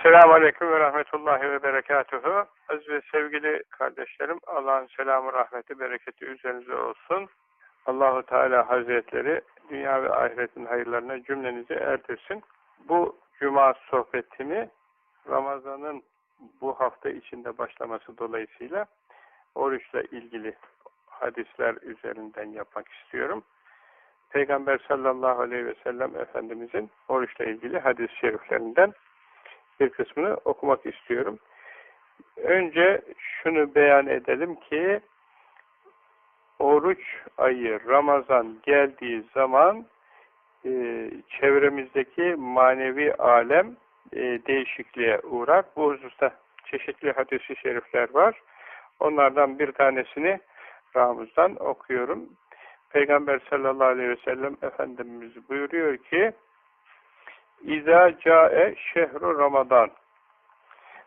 Esselamu Aleyküm ve Rahmetullahi ve Berekatuhu. Aziz ve sevgili kardeşlerim, Allah'ın selamı, rahmeti, bereketi üzerinize olsun. Allahu Teala Hazretleri dünya ve ahiretin hayırlarına cümlenizi erdirsin. Bu cuma sohbetimi Ramazan'ın bu hafta içinde başlaması dolayısıyla oruçla ilgili hadisler üzerinden yapmak istiyorum. Peygamber sallallahu aleyhi ve sellem Efendimizin oruçla ilgili hadis-i şeriflerinden bir kısmını okumak istiyorum. Önce şunu beyan edelim ki oruç ayı Ramazan geldiği zaman e, çevremizdeki manevi alem e, değişikliğe uğrar. Bu hususta çeşitli hadis-i şerifler var. Onlardan bir tanesini Ramuz'dan okuyorum. Peygamber sallallahu aleyhi ve sellem Efendimiz buyuruyor ki İza cae şehru Ramazan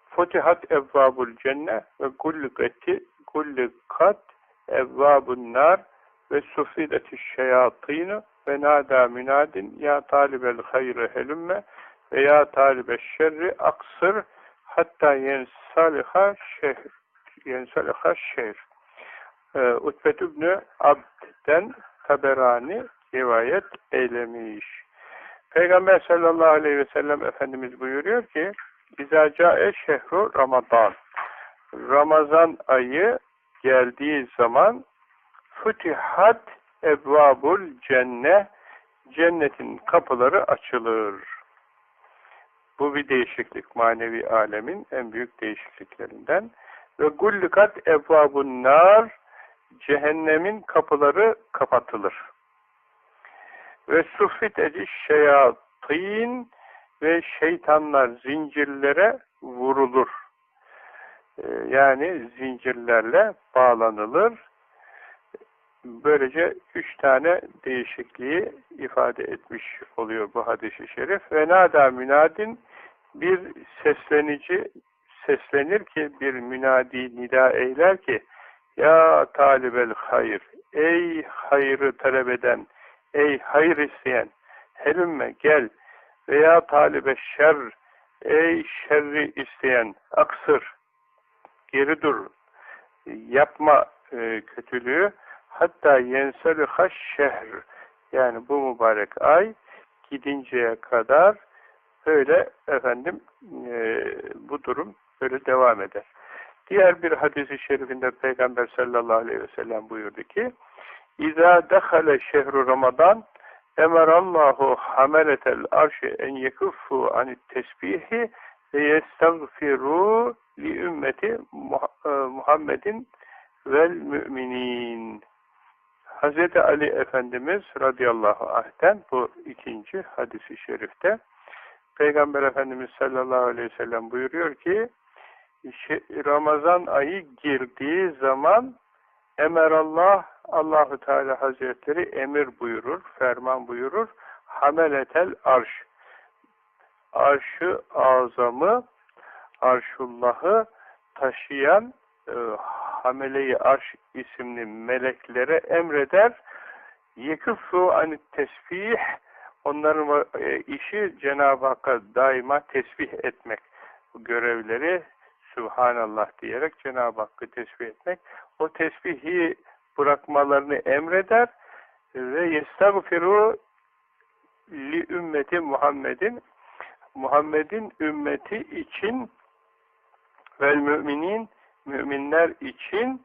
Futihat evvabul cenne ve gullikati gullikat evvabun nar ve sufideti şeyatinu ve nada münadin ya talibel hayri helümme ve ya talibel şerri aksır hatta yensaliha şehr yensaliha şehr ee, Utbet İbni Abd'den Taberani rivayet eylemiş. Peygamber sallallahu aleyhi ve sellem Efendimiz buyuruyor ki İzacae şehru Ramazan Ramazan ayı geldiği zaman Futihat evvabul cenne cennetin kapıları açılır. Bu bir değişiklik manevi alemin en büyük değişikliklerinden. Ve gullikat evvabun nar cehennemin kapıları kapatılır. Ve suffit ediş şeyatîn ve şeytanlar zincirlere vurulur. Ee, yani zincirlerle bağlanılır. Böylece üç tane değişikliği ifade etmiş oluyor bu hadis-i şerif. Ve nada münadin bir seslenici seslenir ki bir münadi nida eyler ki ya talibel hayır ey hayrı talep eden Ey hayır isteyen, helümme gel veya talibe şer, ey şerri isteyen, aksır, geri dur, yapma e, kötülüğü, hatta yenseliha şehr, yani bu mübarek ay gidinceye kadar böyle efendim e, bu durum böyle devam eder. Diğer bir hadisi şerifinde Peygamber sallallahu aleyhi ve sellem buyurdu ki İza dehale şehru Ramazan emerallahu hameletel arşi en yekuffu anit tesbihi ve yestagfiru li ümmeti e, Muhammedin vel müminin. Hz. Ali Efendimiz radıyallahu anh'ten bu ikinci hadisi şerifte Peygamber Efendimiz sallallahu aleyhi ve sellem buyuruyor ki Ramazan ayı girdiği zaman Emerallah Allahu Teala Hazretleri emir buyurur, ferman buyurur. Hameletel arş. Arşı azamı, arşullahı taşıyan e, hameleyi arş isimli meleklere emreder. Yekıffu anit tesbih onların e, işi Cenab-ı Hakk'a daima tesbih etmek. Görevleri Subhanallah diyerek Cenab-ı Hakk'ı tesbih etmek. O tesbihi bırakmalarını emreder ve yestagfiru li ümmeti Muhammedin Muhammed'in ümmeti için ve müminin müminler için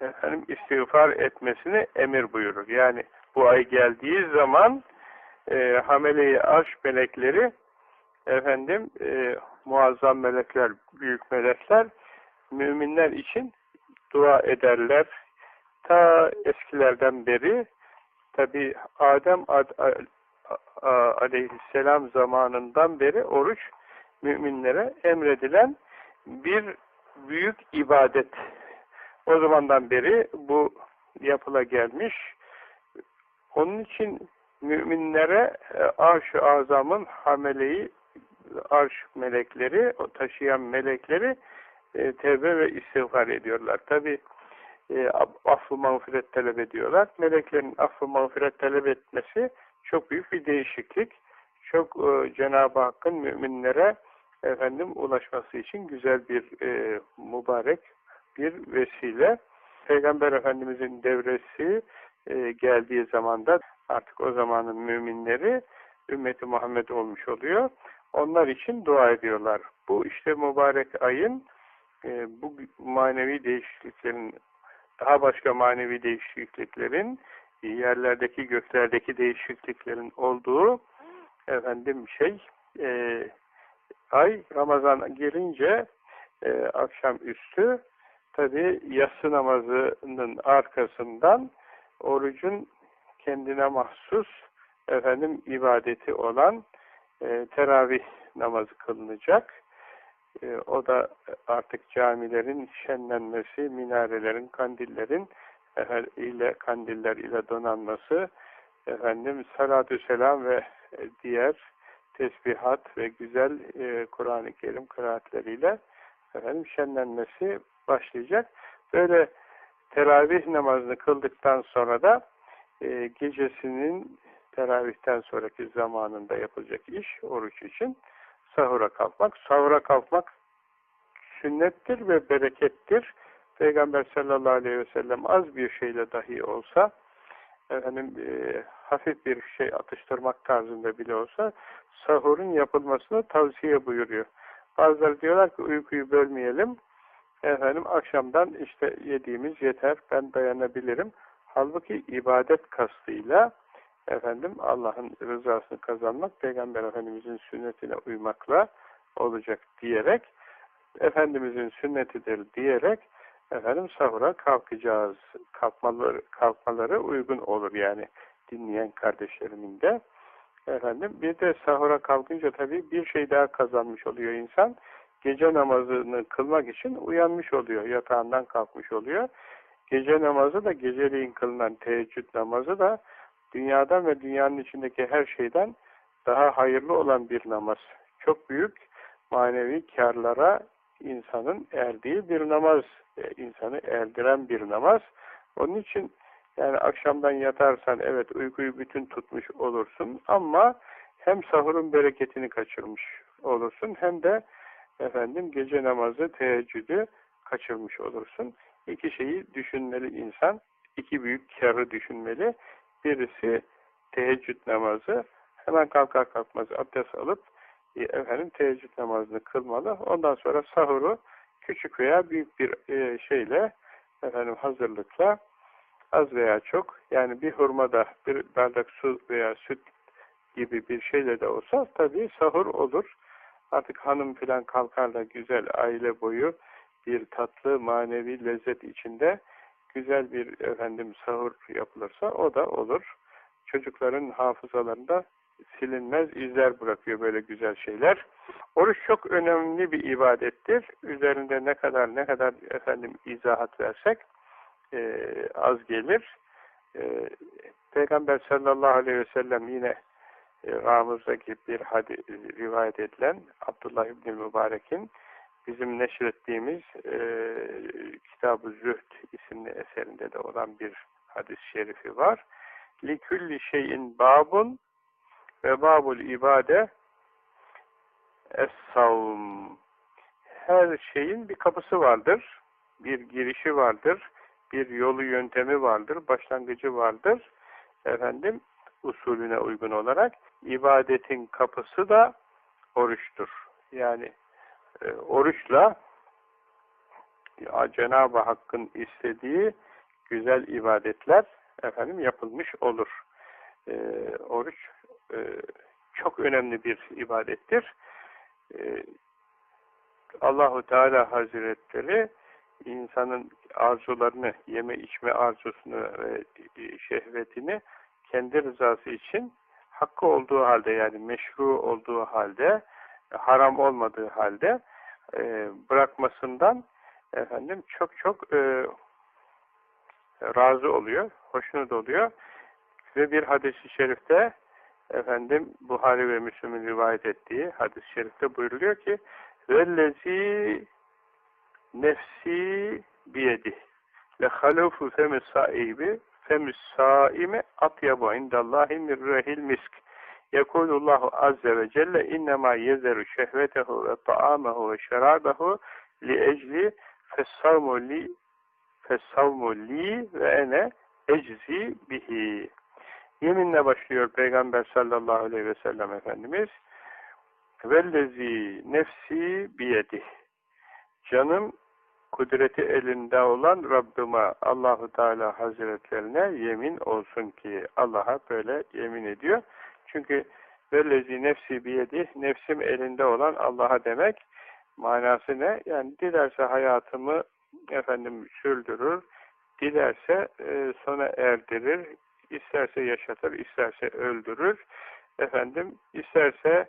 efendim istiğfar etmesini emir buyurur. Yani bu ay geldiği zaman e, hamile-i arş melekleri efendim e, muazzam melekler, büyük melekler müminler için dua ederler. Ta eskilerden beri tabi Adem aleyhisselam zamanından beri oruç müminlere emredilen bir büyük ibadet. O zamandan beri bu yapıla gelmiş. Onun için müminlere e, arş-ı azamın hameleyi arş melekleri, o taşıyan melekleri e, tevbe ve istiğfar ediyorlar. Tabi e, affı mağfiret talep ediyorlar. Meleklerin affı mağfiret talep etmesi çok büyük bir değişiklik. Çok e, Cenab-ı Hakk'ın müminlere efendim ulaşması için güzel bir e, mübarek bir vesile. Peygamber Efendimizin devresi e, geldiği zamanda artık o zamanın müminleri ümmeti Muhammed olmuş oluyor. Onlar için dua ediyorlar. Bu işte mübarek ayın e, bu manevi değişikliklerin daha başka manevi değişikliklerin yerlerdeki göklerdeki değişikliklerin olduğu efendim şey e, ay Ramazan gelince e, akşam üstü tabi yatsı namazının arkasından orucun kendine mahsus efendim ibadeti olan e, teravih namazı kılınacak. E, o da artık camilerin şenlenmesi, minarelerin, kandillerin ile kandiller ile donanması, efendim salatü selam ve diğer tesbihat ve güzel e, Kur'an-ı Kerim kıraatleriyle efendim şenlenmesi başlayacak. Böyle teravih namazını kıldıktan sonra da e, gecesinin teravihten sonraki zamanında yapılacak iş oruç için sahura kalkmak. Sahura kalkmak sünnettir ve berekettir. Peygamber sallallahu aleyhi ve sellem az bir şeyle dahi olsa efendim e, hafif bir şey atıştırmak tarzında bile olsa sahurun yapılmasını tavsiye buyuruyor. Bazıları diyorlar ki uykuyu bölmeyelim. Efendim akşamdan işte yediğimiz yeter ben dayanabilirim. Halbuki ibadet kastıyla efendim Allah'ın rızasını kazanmak Peygamber Efendimizin sünnetine uymakla olacak diyerek Efendimizin sünnetidir diyerek efendim sahura kalkacağız. Kalkmaları, kalkmaları uygun olur yani dinleyen kardeşlerimin de. Efendim bir de sahura kalkınca tabii bir şey daha kazanmış oluyor insan. Gece namazını kılmak için uyanmış oluyor. Yatağından kalkmış oluyor. Gece namazı da geceleyin kılınan teheccüd namazı da dünyadan ve dünyanın içindeki her şeyden daha hayırlı olan bir namaz. Çok büyük manevi karlara insanın erdiği bir namaz. E, insanı erdiren bir namaz. Onun için yani akşamdan yatarsan evet uykuyu bütün tutmuş olursun ama hem sahurun bereketini kaçırmış olursun hem de efendim gece namazı, teheccüdü kaçırmış olursun. İki şeyi düşünmeli insan. iki büyük karı düşünmeli. Birisi teheccüd namazı. Hemen kalkar kalkmaz abdest alıp e, efendim teheccüd namazını kılmalı. Ondan sonra sahuru küçük veya büyük bir e, şeyle efendim hazırlıkla az veya çok yani bir hurmada bir bardak su veya süt gibi bir şeyle de olsa tabii sahur olur. Artık hanım filan kalkar da güzel aile boyu bir tatlı manevi lezzet içinde güzel bir efendim sahur yapılırsa o da olur. Çocukların hafızalarında silinmez izler bırakıyor böyle güzel şeyler. Oruç çok önemli bir ibadettir. Üzerinde ne kadar ne kadar efendim izahat versek e, az gelir. E, Peygamber sallallahu aleyhi ve sellem yine e, Ramuz'daki bir hadi, rivayet edilen Abdullah İbni Mübarek'in bizim neşrettiğimiz e, Kitab-ı Zühd isimli eserinde de olan bir hadis-i şerifi var. Likülli şeyin babun ve babul ibade es-savm. Her şeyin bir kapısı vardır, bir girişi vardır, bir yolu yöntemi vardır, başlangıcı vardır. Efendim, usulüne uygun olarak ibadetin kapısı da oruçtur. Yani oruçla Cenab-ı Hakk'ın istediği güzel ibadetler efendim yapılmış olur. E, oruç e, çok önemli bir ibadettir. E, Allahu Teala Hazretleri insanın arzularını, yeme içme arzusunu ve şehvetini kendi rızası için hakkı olduğu halde yani meşru olduğu halde haram olmadığı halde e, bırakmasından efendim çok çok e, razı oluyor, hoşnut oluyor. Ve bir hadis-i şerifte efendim Buhari ve Müslüm'ün rivayet ettiği hadis-i şerifte buyuruluyor ki vellezi nefsi biyedi le halufu femis saibi femis saime atyabu indallahi mirrehil misk Yekulullahu azze ve celle innema yezeru şehvetehu ve ta'amehu ve şerabehu li ecli fessavmu li fessavmu li ve ene eczi bihi. Yeminle başlıyor Peygamber sallallahu aleyhi ve sellem Efendimiz. Vellezi nefsi biyedih. Canım kudreti elinde olan Rabbime Allahu Teala Hazretlerine yemin olsun ki Allah'a böyle yemin ediyor. Çünkü vellezi nefsi biyedih nefsim elinde olan Allah'a demek manası ne? Yani dilerse hayatımı efendim sürdürür, dilerse e, sona erdirir, isterse yaşatır, isterse öldürür, efendim isterse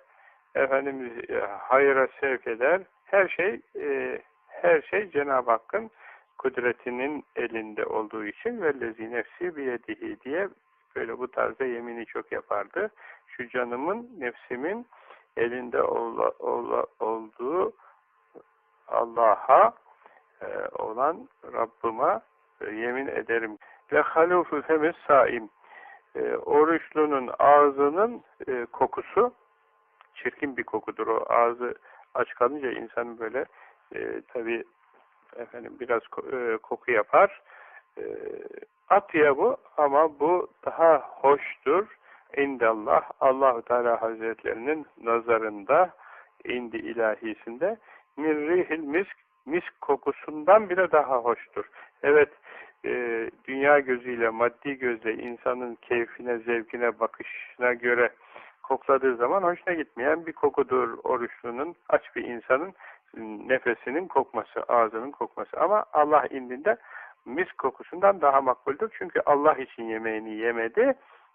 efendim e, hayra sevk eder. Her şey e, her şey Cenab-ı Hakk'ın kudretinin elinde olduğu için vellezi nefsi biyedihi diye böyle bu tarzda yemini çok yapardı. Şu canımın, nefsimin elinde ol, ol, olduğu Allah'a e, olan Rabbıma e, yemin ederim. Ve halufu femis saim. E, oruçlunun ağzının e, kokusu çirkin bir kokudur o. Ağzı aç kalınca insanın böyle e, tabi efendim biraz e, koku yapar. E, at ya bu ama bu daha hoştur. İndallah Allahu Teala Hazretlerinin nazarında indi ilahisinde mirrihil misk misk kokusundan bile daha hoştur. Evet e, dünya gözüyle maddi gözle insanın keyfine zevkine bakışına göre kokladığı zaman hoşuna gitmeyen bir kokudur oruçlunun aç bir insanın nefesinin kokması, ağzının kokması. Ama Allah indinde mis kokusundan daha makbuldür. Çünkü Allah için yemeğini yemedi.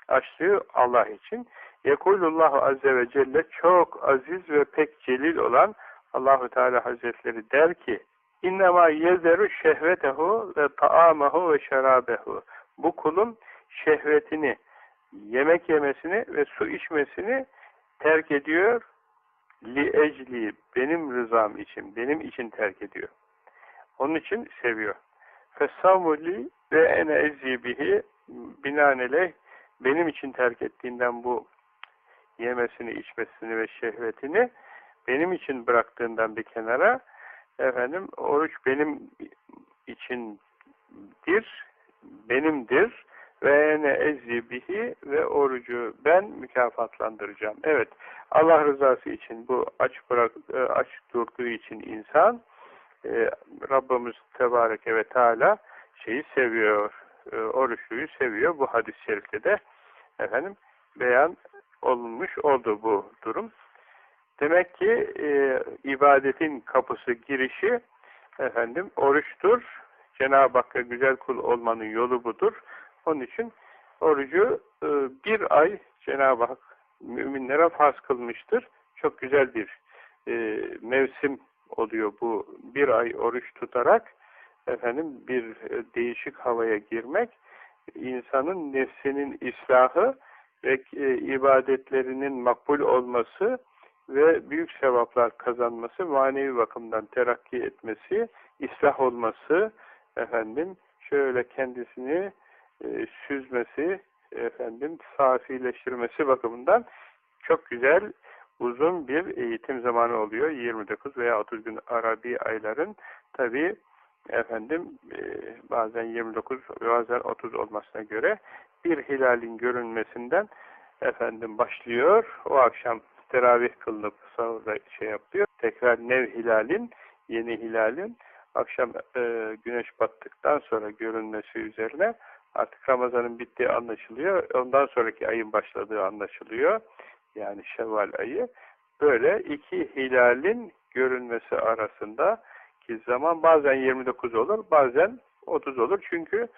Açlığı Allah için. Yekulullahu Azze ve Celle çok aziz ve pek celil olan Allahu Teala Hazretleri der ki İnnemâ yezeru şehvetehu ve ta'amehu ve. Bu kulun şehvetini, yemek yemesini ve su içmesini terk ediyor li ecli benim rızam için, benim için terk ediyor. Onun için seviyor. Fessavmuli ve ene ezzi bihi binaenaleyh benim için terk ettiğinden bu yemesini, içmesini ve şehvetini benim için bıraktığından bir kenara efendim oruç benim içindir, benimdir ve ne ezzi bihi ve orucu ben mükafatlandıracağım. Evet, Allah rızası için bu aç bırak e, aç durduğu için insan e, Rabbimiz Tebareke ve Teala şeyi seviyor, e, oruçluyu seviyor. Bu hadis-i şerifte de efendim beyan olunmuş oldu bu durum. Demek ki e, ibadetin kapısı girişi efendim oruçtur. Cenab-ı Hakk'a güzel kul olmanın yolu budur. Onun için orucu e, bir ay Cenab-ı Hak müminlere farz kılmıştır. Çok güzel bir e, mevsim oluyor bu bir ay oruç tutarak efendim bir e, değişik havaya girmek insanın nefsinin islahı ve e, ibadetlerinin makbul olması ve büyük sevaplar kazanması, manevi bakımdan terakki etmesi, islah olması, efendim şöyle kendisini e, süzmesi, efendim safileştirmesi bakımından çok güzel uzun bir eğitim zamanı oluyor. 29 veya 30 gün Arabi ayların tabi efendim e, bazen 29 bazen 30 olmasına göre bir hilalin görünmesinden efendim başlıyor. O akşam teravih kılınıp sonra şey yapıyor. Tekrar nev hilalin, yeni hilalin akşam e, güneş battıktan sonra görünmesi üzerine artık Ramazan'ın bittiği anlaşılıyor. Ondan sonraki ayın başladığı anlaşılıyor. Yani Şevval ayı. Böyle iki hilalin görünmesi arasında ki zaman bazen 29 olur, bazen 30 olur. Çünkü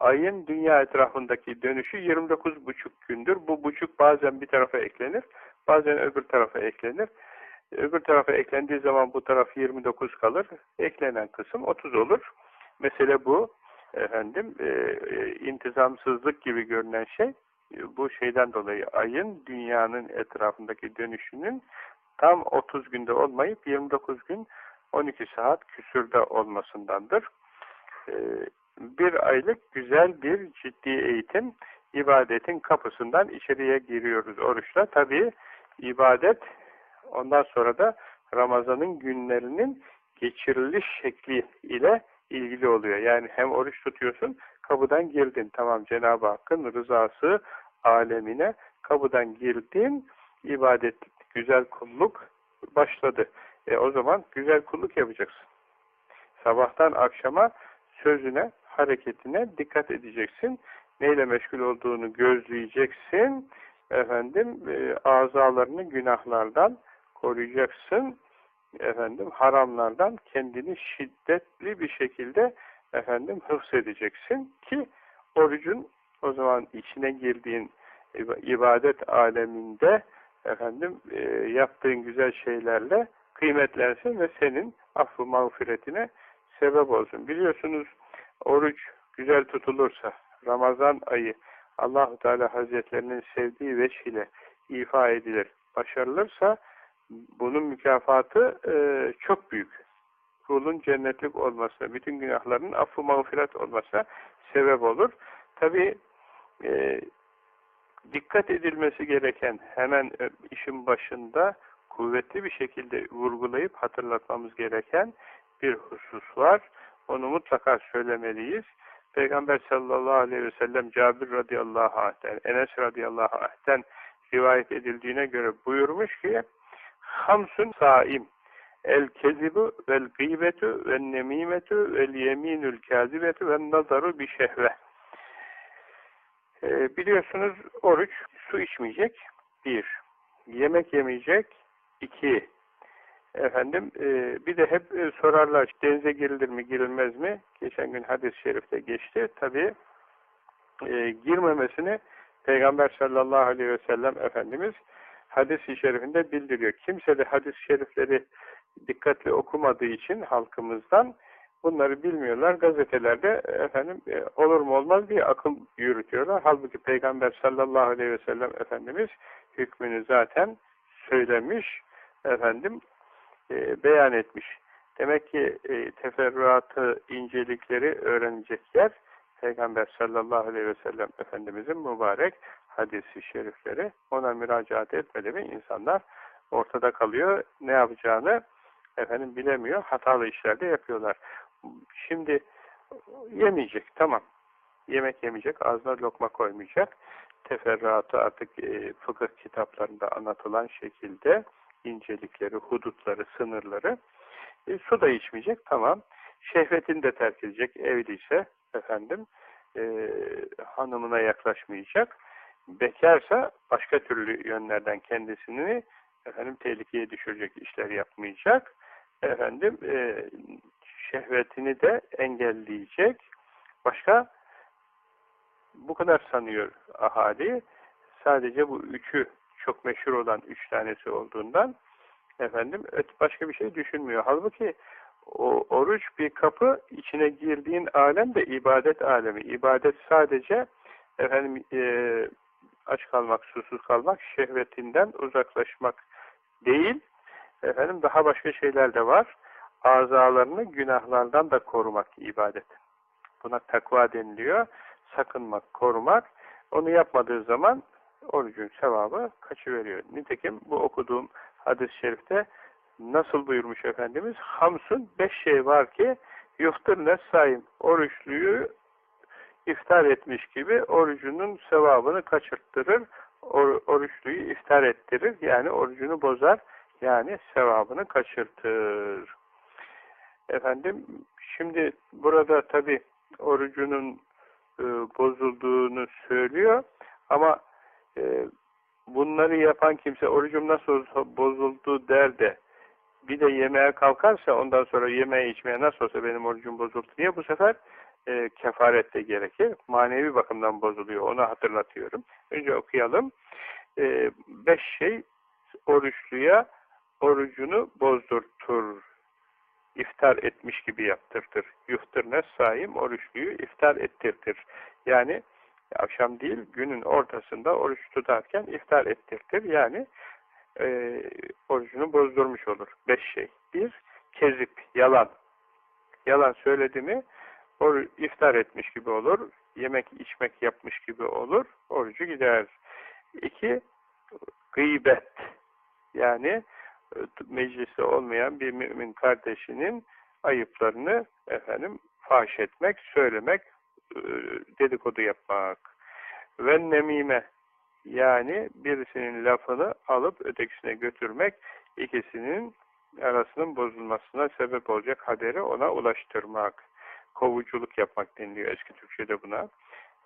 ayın dünya etrafındaki dönüşü 29 buçuk gündür. Bu buçuk bazen bir tarafa eklenir, bazen öbür tarafa eklenir. Öbür tarafa eklendiği zaman bu taraf 29 kalır. Eklenen kısım 30 olur. Mesele bu. Efendim, e, e, intizamsızlık gibi görünen şey bu şeyden dolayı ayın dünyanın etrafındaki dönüşünün tam 30 günde olmayıp 29 gün 12 saat küsürde olmasındandır. E, bir aylık güzel bir ciddi eğitim ibadetin kapısından içeriye giriyoruz oruçla. Tabi ibadet ondan sonra da Ramazan'ın günlerinin geçiriliş şekli ile ilgili oluyor. Yani hem oruç tutuyorsun, kapıdan girdin. Tamam Cenab-ı Hakk'ın rızası alemine kapıdan girdin, ibadet, güzel kulluk başladı. E o zaman güzel kulluk yapacaksın. Sabahtan akşama sözüne, hareketine dikkat edeceksin. Neyle meşgul olduğunu gözleyeceksin. Efendim, e, azalarını günahlardan koruyacaksın. Efendim, haramlardan kendini şiddetli bir şekilde efendim hıfz edeceksin ki orucun o zaman içine girdiğin ibadet aleminde efendim e, yaptığın güzel şeylerle kıymetlensin ve senin affı mağfiretine sebep olsun. Biliyorsunuz oruç güzel tutulursa Ramazan ayı Allahu Teala Hazretlerinin sevdiği veçile ifa edilir. Başarılırsa bunun mükafatı e, çok büyük. Kulun cennetlik olmasına, bütün günahlarının affı mağfiret olmasına sebep olur. Tabi e, dikkat edilmesi gereken hemen e, işin başında kuvvetli bir şekilde vurgulayıp hatırlatmamız gereken bir husus var. Onu mutlaka söylemeliyiz. Peygamber sallallahu aleyhi ve sellem Cabir radıyallahu anh'ten, Enes radıyallahu anh'ten rivayet edildiğine göre buyurmuş ki Hamsun saim el kezibu vel gıybetu vel nemimetu vel yeminül kazibetu vel nazaru bi şehve ee, biliyorsunuz oruç su içmeyecek bir yemek yemeyecek iki Efendim e, bir de hep e, sorarlar denize girilir mi girilmez mi? Geçen gün hadis-i şerifte geçti. Tabi e, girmemesini Peygamber sallallahu aleyhi ve sellem Efendimiz hadis-i şerifinde bildiriyor. Kimse de hadis-i şerifleri dikkatli okumadığı için halkımızdan bunları bilmiyorlar. Gazetelerde efendim e, olur mu olmaz diye akıl yürütüyorlar. Halbuki Peygamber sallallahu aleyhi ve sellem Efendimiz hükmünü zaten söylemiş efendim e, beyan etmiş. Demek ki e, teferruatı, incelikleri öğrenecek yer Peygamber sallallahu aleyhi ve sellem Efendimizin mübarek hadisi şerifleri ona müracaat etmedi mi insanlar ortada kalıyor. Ne yapacağını efendim bilemiyor. Hatalı işlerde yapıyorlar. Şimdi yemeyecek. Tamam. Yemek yemeyecek. Ağzına lokma koymayacak. Teferruatı artık e, fıkıh kitaplarında anlatılan şekilde incelikleri, hudutları, sınırları. E, su da içmeyecek, tamam. Şehvetini de terk edecek, evliyse efendim e, hanımına yaklaşmayacak. Bekarsa başka türlü yönlerden kendisini efendim tehlikeye düşürecek işler yapmayacak. Efendim e, şehvetini de engelleyecek. Başka bu kadar sanıyor ahali. Sadece bu üçü çok meşhur olan üç tanesi olduğundan efendim başka bir şey düşünmüyor. Halbuki o oruç bir kapı içine girdiğin alem de ibadet alemi. İbadet sadece efendim e, aç kalmak, susuz kalmak, şehvetinden uzaklaşmak değil. Efendim daha başka şeyler de var. Azalarını günahlardan da korumak ibadet. Buna takva deniliyor. Sakınmak, korumak. Onu yapmadığı zaman orucun sevabı kaçıveriyor. Nitekim bu okuduğum hadis-i şerifte nasıl buyurmuş Efendimiz? Hamsun beş şey var ki yuftır nessaim oruçluyu iftar etmiş gibi orucunun sevabını kaçırttırır. Or, oruçluyu iftar ettirir. Yani orucunu bozar. Yani sevabını kaçırtır. Efendim şimdi burada tabi orucunun e, bozulduğunu söylüyor ama e, bunları yapan kimse orucum nasıl bozuldu der de bir de yemeğe kalkarsa ondan sonra yemeğe içmeye nasıl olsa benim orucum bozuldu diye bu sefer e, kefaret de gerekir. Manevi bakımdan bozuluyor. Onu hatırlatıyorum. Önce okuyalım. E, beş şey oruçluya orucunu bozdurtur. İftar etmiş gibi yaptırtır. Yuhtur ne saim oruçluyu iftar ettirtir. Yani akşam değil günün ortasında oruç tutarken iftar ettirtir. Yani e, orucunu bozdurmuş olur. Beş şey. Bir, kezip, yalan. Yalan söyledi mi oruç, iftar etmiş gibi olur. yemek içmek yapmış gibi olur. Orucu gider. İki, gıybet. Yani mecliste olmayan bir mümin kardeşinin ayıplarını efendim faş etmek, söylemek, e, dedikodu yapmak. Ve nemime yani birisinin lafını alıp ötekisine götürmek, ikisinin arasının bozulmasına sebep olacak haberi ona ulaştırmak. Kovuculuk yapmak deniliyor eski Türkçe'de buna.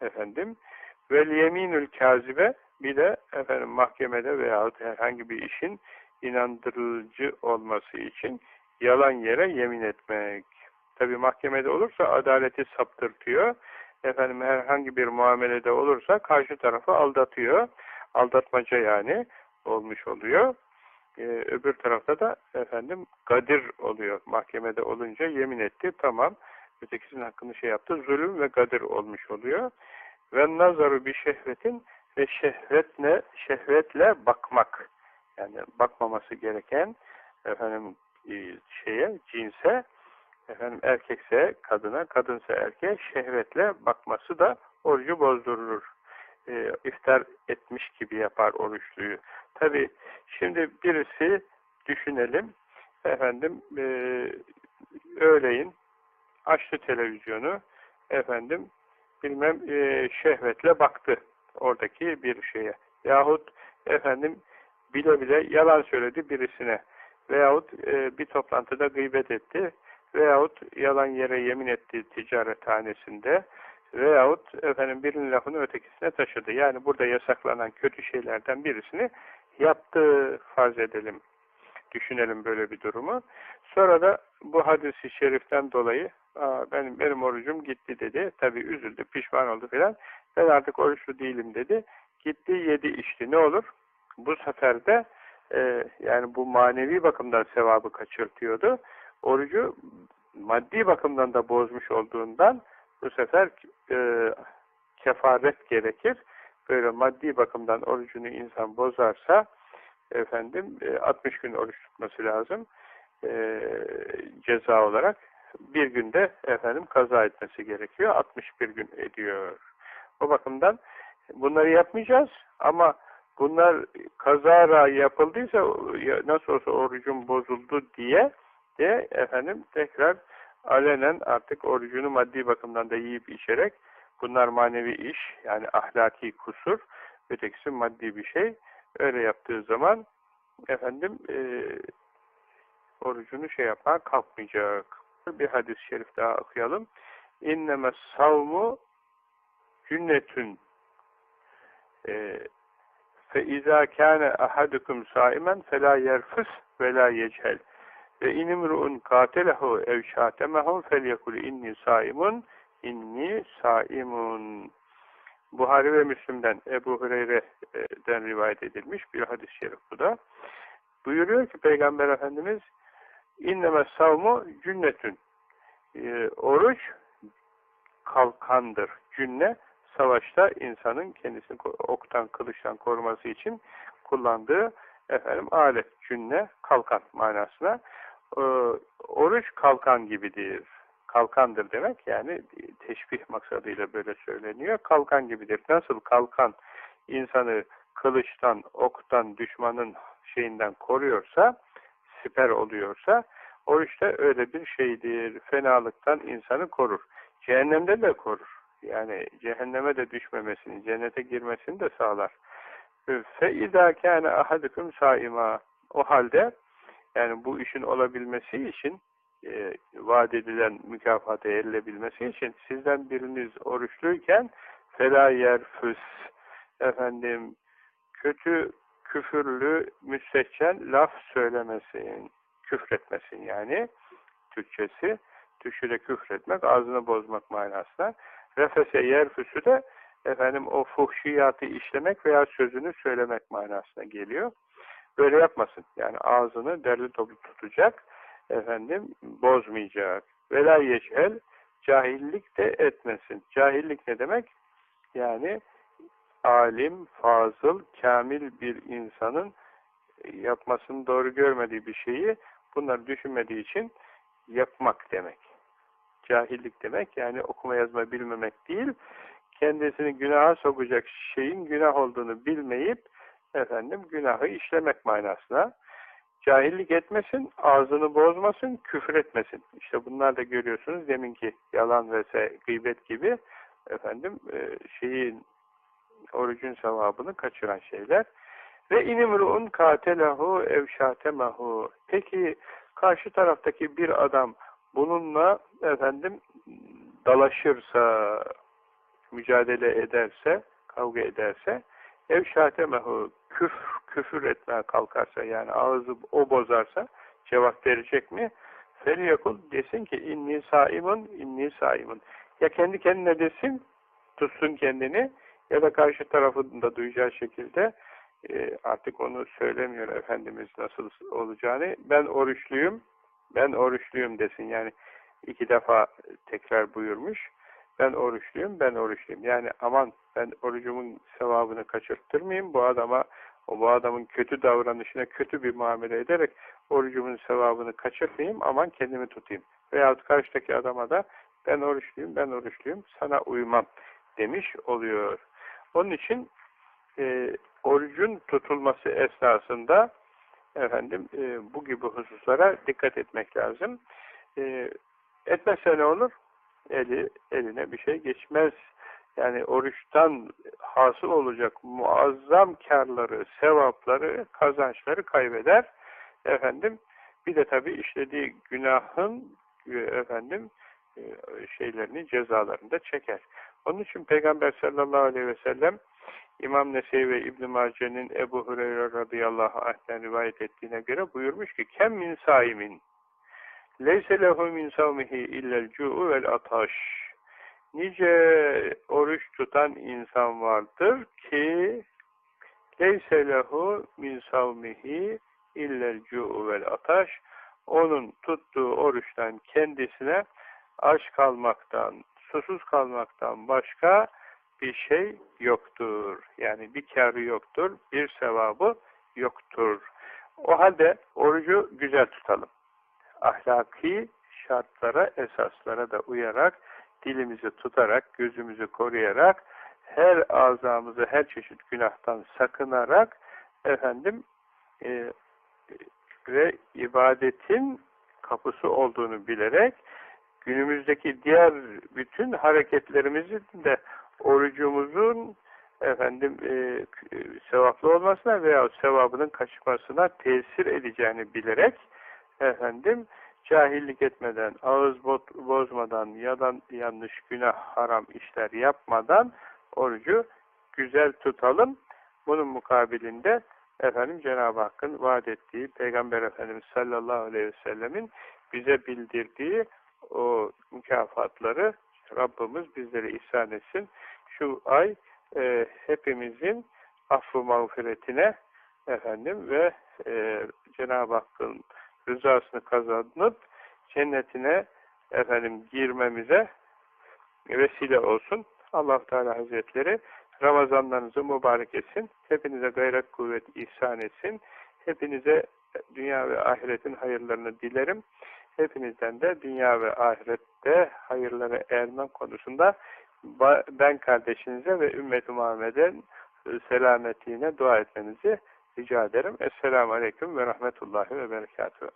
Efendim. Vel yeminül kazibe bir de efendim mahkemede veya herhangi bir işin inandırıcı olması için yalan yere yemin etmek. Tabi mahkemede olursa adaleti saptırtıyor. Efendim herhangi bir muamelede olursa karşı tarafı aldatıyor. Aldatmaca yani olmuş oluyor. Ee, öbür tarafta da efendim gadir oluyor. Mahkemede olunca yemin etti. Tamam. Ötekisinin hakkını şey yaptı. Zulüm ve gadir olmuş oluyor. Ve nazaru bir şehvetin ve şehvetle, şehvetle bakmak. Yani bakmaması gereken efendim e, şeye, cinse efendim erkekse kadına, kadınsa erkeğe şehvetle bakması da orucu bozdurur. E, iftar etmiş gibi yapar oruçluyu. Tabi şimdi birisi düşünelim efendim e, öğleyin açtı televizyonu efendim bilmem e, şehvetle baktı oradaki bir şeye. Yahut efendim bile bile yalan söyledi birisine. Veyahut e, bir toplantıda gıybet etti. Veyahut yalan yere yemin etti ticarethanesinde. Veyahut efendim birinin lafını ötekisine taşıdı. Yani burada yasaklanan kötü şeylerden birisini yaptı farz edelim. Düşünelim böyle bir durumu. Sonra da bu hadisi şeriften dolayı benim, benim orucum gitti dedi. Tabi üzüldü, pişman oldu filan. Ben artık oruçlu değilim dedi. Gitti, yedi, içti. Ne olur? Bu sefer de e, yani bu manevi bakımdan sevabı kaçırtıyordu. Orucu maddi bakımdan da bozmuş olduğundan bu sefer e, kefaret gerekir. Böyle maddi bakımdan orucunu insan bozarsa efendim e, 60 gün oruç tutması lazım e, ceza olarak bir günde efendim kaza etmesi gerekiyor. 61 gün ediyor. O bakımdan bunları yapmayacağız ama bunlar kazara yapıldıysa nasıl olsa orucum bozuldu diye de efendim tekrar alenen artık orucunu maddi bakımdan da yiyip içerek bunlar manevi iş yani ahlaki kusur ötekisi maddi bir şey öyle yaptığı zaman efendim e, orucunu şey yapar kalkmayacak. Bir hadis-i şerif daha okuyalım. İnneme savmu cünnetün e, fe izâ kâne ahadukum sâimen felâ yerfus ve lâ yechel ve inimru'un katelehu ev şatemehu felyekul inni saimun inni saimun Buhari ve Müslim'den Ebu Hureyre'den rivayet edilmiş bir hadis-i şerif bu da. Buyuruyor ki Peygamber Efendimiz İnneme savmu cünnetün. E, oruç kalkandır. Cünne savaşta insanın kendisini oktan, kılıçtan koruması için kullandığı efendim alet, cünne, kalkan manasına. E, oruç kalkan gibidir. Kalkandır demek yani teşbih maksadıyla böyle söyleniyor. Kalkan gibidir. Nasıl kalkan insanı kılıçtan, oktan, düşmanın şeyinden koruyorsa siper oluyorsa oruç da öyle bir şeydir. Fenalıktan insanı korur. Cehennemde de korur. Yani cehenneme de düşmemesini, cennete girmesini de sağlar. Ee, fe idâ kâne saima. O halde yani bu işin olabilmesi için e, vaat edilen mükafata erilebilmesi için sizden biriniz oruçluyken fela yerfüs efendim kötü küfürlü müstehcen laf söylemesin küfretmesin yani Türkçesi düşüre küfretmek ağzını bozmak manasına Refese yerfüsü de efendim o fuhşiyatı işlemek veya sözünü söylemek manasına geliyor. Böyle yapmasın. Yani ağzını derli toplu tutacak, efendim bozmayacak. Vela yeşel, cahillik de etmesin. Cahillik ne demek? Yani alim, fazıl, kamil bir insanın yapmasını doğru görmediği bir şeyi bunları düşünmediği için yapmak demek. Cahillik demek yani okuma yazma bilmemek değil, kendisini günaha sokacak şeyin günah olduğunu bilmeyip efendim günahı işlemek manasına cahillik etmesin, ağzını bozmasın, küfür etmesin. İşte bunlar da görüyorsunuz deminki yalan ve gıybet gibi efendim e, şeyin orucun sevabını kaçıran şeyler. Ve inimru'un katelehu evşatemehu. Peki karşı taraftaki bir adam bununla efendim dalaşırsa, mücadele ederse, kavga ederse evşatemehu küf, küfür etmeye kalkarsa yani ağzı o bozarsa cevap verecek mi? Feliyakul desin ki inni saimun, inni saimun. Ya kendi kendine desin, tutsun kendini ya da karşı tarafın da duyacağı şekilde e, artık onu söylemiyor Efendimiz nasıl olacağını. Ben oruçluyum, ben oruçluyum desin. Yani iki defa tekrar buyurmuş. Ben oruçluyum, ben oruçluyum. Yani aman ben orucumun sevabını kaçırttırmayayım. Bu adama, o bu adamın kötü davranışına kötü bir muamele ederek orucumun sevabını kaçırmayayım. Aman kendimi tutayım. Veyahut karşıdaki adama da ben oruçluyum, ben oruçluyum, sana uymam demiş oluyor. Onun için e, orucun tutulması esnasında efendim e, bu gibi hususlara dikkat etmek lazım. E, etmezse ne olur? Eli eline bir şey geçmez. Yani oruçtan hasıl olacak muazzam karları, sevapları, kazançları kaybeder. Efendim bir de tabii işlediği günahın e, efendim e, şeylerini, cezalarını da çeker. Onun için Peygamber sallallahu aleyhi ve sellem İmam Nesevi ve İbn-i Mace'nin Ebu Hureyre radıyallahu anh'ten rivayet ettiğine göre buyurmuş ki kem min saimin leyse lehu min savmihi illel cu'u vel ataş. Nice oruç tutan insan vardır ki leyse lehu min savmihi illel cu'u vel ataş. Onun tuttuğu oruçtan kendisine aç kalmaktan, susuz kalmaktan başka bir şey yoktur. Yani bir karı yoktur, bir sevabı yoktur. O halde orucu güzel tutalım. Ahlaki şartlara, esaslara da uyarak, dilimizi tutarak, gözümüzü koruyarak, her azamızı her çeşit günahtan sakınarak, efendim, e, ve ibadetin kapısı olduğunu bilerek, günümüzdeki diğer bütün hareketlerimizin de orucumuzun efendim e, sevaplı olmasına veya sevabının kaçmasına tesir edeceğini bilerek efendim cahillik etmeden, ağız bozmadan, yalan yanlış günah haram işler yapmadan orucu güzel tutalım. Bunun mukabilinde efendim Cenab-ı Hakk'ın vaat ettiği Peygamber Efendimiz sallallahu aleyhi ve sellemin bize bildirdiği o mükafatları Rabbimiz bizlere ihsan etsin. Şu ay e, hepimizin affı mağfiretine efendim ve e, Cenab-ı Hakk'ın rızasını kazanıp cennetine efendim girmemize vesile olsun. Allah Teala Hazretleri Ramazanlarınızı mübarek etsin. Hepinize gayret kuvvet ihsan etsin. Hepinize dünya ve ahiretin hayırlarını dilerim. Hepinizden de dünya ve ahirette hayırlara ermen konusunda ben kardeşinize ve ümmet-i Muhammed'in selametliğine dua etmenizi rica ederim. Esselamu Aleyküm ve Rahmetullahi ve Berekatuhu.